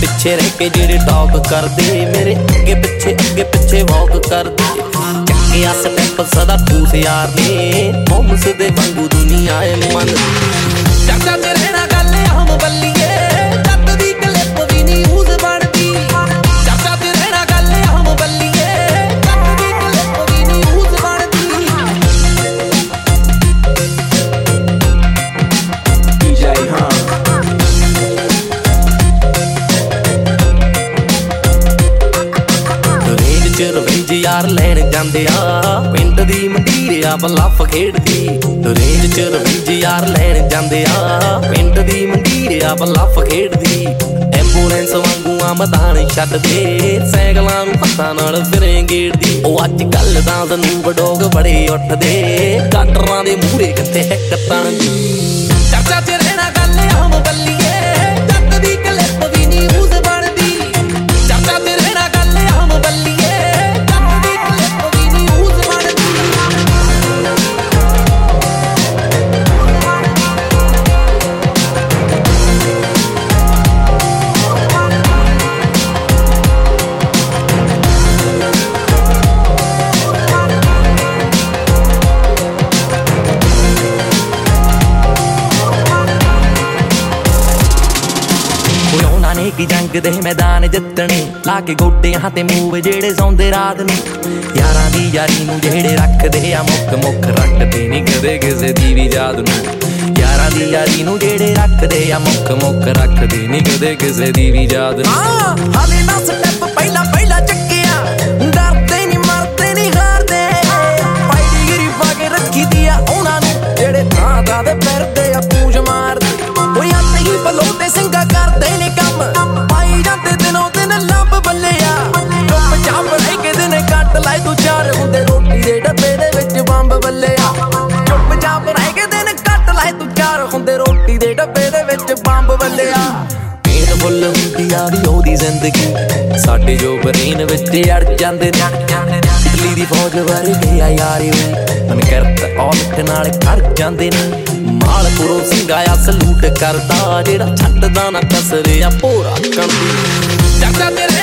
ਪਿੱਛੇ ਰਹਿ ਕੇ ਜਿਹੜੇ ਟਾਕ ਕਰਦੇ ਮੇਰੇ ਅੱਗੇ ਅੱਗੇ ਪਿੱਛੇ ਵਾਕ ਕਰਦੇ ਚੱਕਿਆ ਸਟੈਪ ਸਦਾ ਫੂਸ ਯਾਰ ਨੇ ਹੋਮਸ ਦੇ ਵਾਂਗੂ ਦੁਨੀਆ ਇਹ ਮਨ ਚੱਕਦਾ ਤੇਰੇ ਨਾਲ ਗੱਲ ਆਮ ਬੱਲੀਏ। ਚ ਯਾਰ ਲੈਣ ਜਾਂਦੇ ਆ ਪਿੰਡ ਦੀ ਮੰਡੀਰ ਆ ਬਲਫ ਖੇਡਦੀ। ਰੇਂਜ ਚ ਰਵਿੰਜ ਯਾਰ ਲੈਣ ਜਾਂਦੇ ਆ ਪਿੰਡ ਦੀ ਮੰਡੀਰ ਆ ਬਲਫ ਖੇਡਦੀ। ਐਂਬੂਲੈਂਸ ਵਾਂਗੂ ਆ ਮਦਾਨ ਛੱਡਦੇ, ਸਾਈਕਲਾਂ ਨੂੰ ਹੱਥਾਂ ਨਾਲ ਫਿਰੇ ਗੇੜਦੀ। ਉਹ ਅੱਜ ਕੱਲ ਤਾਂ ਸਨੂਪ ਬਡੋਗ ਬੜੇ ਉੱਠਦੇ ਕਾਟਰਾਂ ਦੇ ਮੂਹਰੇ ਕਿੱਥੇ ਇੱਕ ਤਣ। ਚਰਚਾ ਨੇ ਕੀ ਜੰਗ ਦੇ ਮੈਦਾਨ ਜਿੱਤਣੇ। ਲਾ ਕੇ ਗੋਡਿਆਂ ਤੇ ਮੂਵ ਜਿਹੜੇ ਸੌਂਦੇ ਰਾਤ ਨੂੰ। ਯਾਰਾਂ ਦੀ ਯਾਰੀ ਨੂੰ ਜਿਹੜੇ ਰੱਖਦੇ ਆ ਮੁੱਖ ਮੁੱਖ ਰੱਖਦੇ ਨਹੀਂ ਕਦੇ ਕਿਸੇ ਦੀ ਵੀ ਯਾਦ ਨੂੰ। ਯਾਰਾਂ ਦੀ ਯਾਰੀ ਨੂੰ ਜਿਹੜੇ ਰੱਖਦੇ ਆ ਮੁੱਖ ਮੁੱਖ ਰੱਖਦੇ ਨਹੀਂ ਕਦੇ ਕਿਸੇ ਦੀ ਵੀ ਯਾਦ ਨੂੰ। ਹਾਲੇ ਨਾ ਸਟੈਪ ਪਹਿਲਾਂ ਪੇਟ ਫੁੱਲ ਹੁੰਦੀ ਆ ਵੀ ਉਹਦੀ ਜ਼ਿੰਦਗੀ ਸਾਡੇ ਜੋ ਬਰੇਨ ਵਿੱਚ ਅੜ ਜਾਂਦੇ ਨੇ। ਇਟਲੀ ਦੀ ਫੌਜ ਵਰਗੇ ਆ ਯਾਰੀ ਮਨ ਕਰਤ ਔਲਖ ਨਾਲ ਕਰ ਜਾਂਦੇ ਨੇ। ਮਾਲਪੁਰੋਂ ਸਿੰਘਾਇਆ ਸਲੂਟ ਕਰਦਾ, ਜਿਹੜਾ ਛੱਡਦਾ ਨਾ ਕਸਰਿਆ ਪੋਰਾ ਕੰਦੀ। ਚਾਚਾ ਤੇਰੇ